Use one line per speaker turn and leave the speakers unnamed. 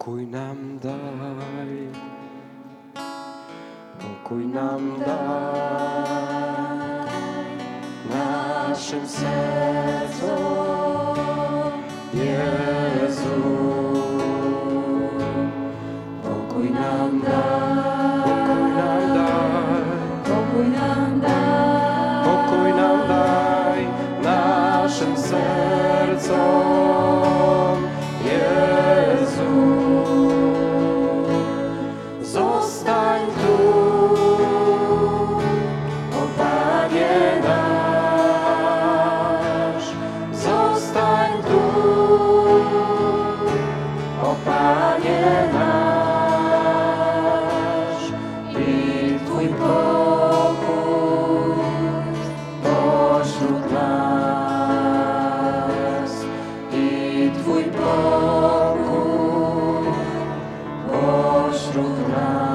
Pokój nam daj, pokój nam daj, naszym sercom, Jezu. Pokój nam daj, pokój nam daj,
Pokój nam daj,
pokój nam daj, naszym sercom, Zostań tu, o Panie nasz, zostań tu, Resulullah